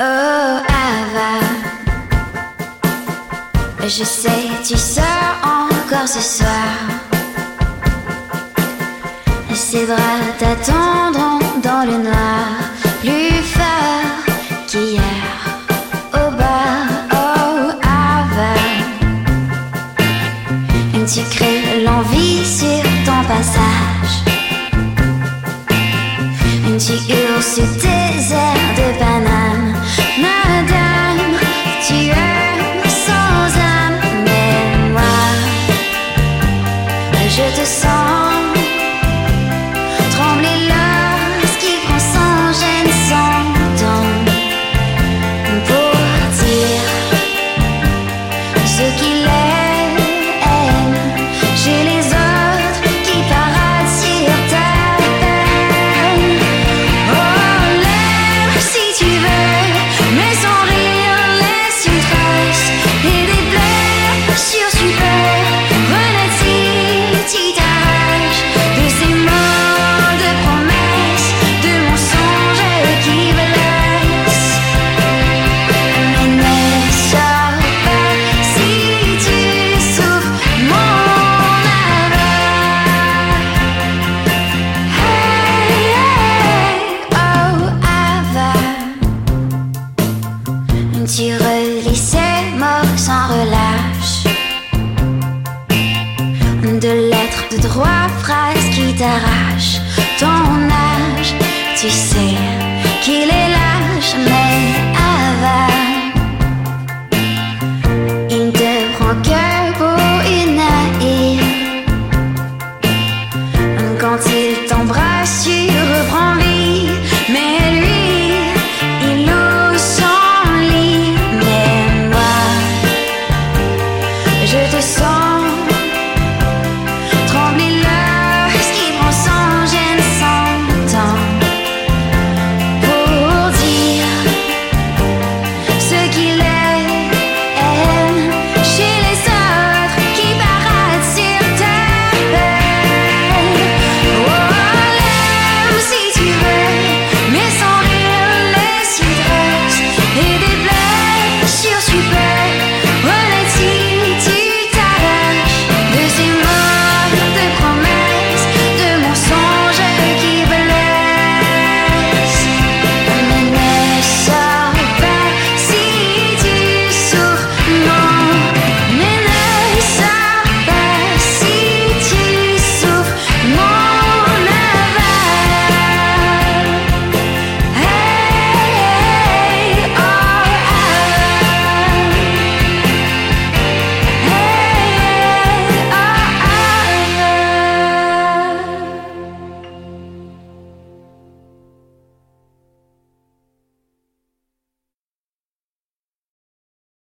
Oh Ava, je sais tu sors encore ce soir. Ces bras t'attendront dans le noir, plus fort qu'hier. Au bas, oh Ava, tu crées l'envie sur ton passage. Tu hurles sur tes ailes. 写这三。t'arrache ton âge. Tu sais qu'il est lâche, mais avale. Il ne te prend que pour une haine. Quand il t'embrasse, tu reprends vie, mais lui. il nous lie Mais moi Je te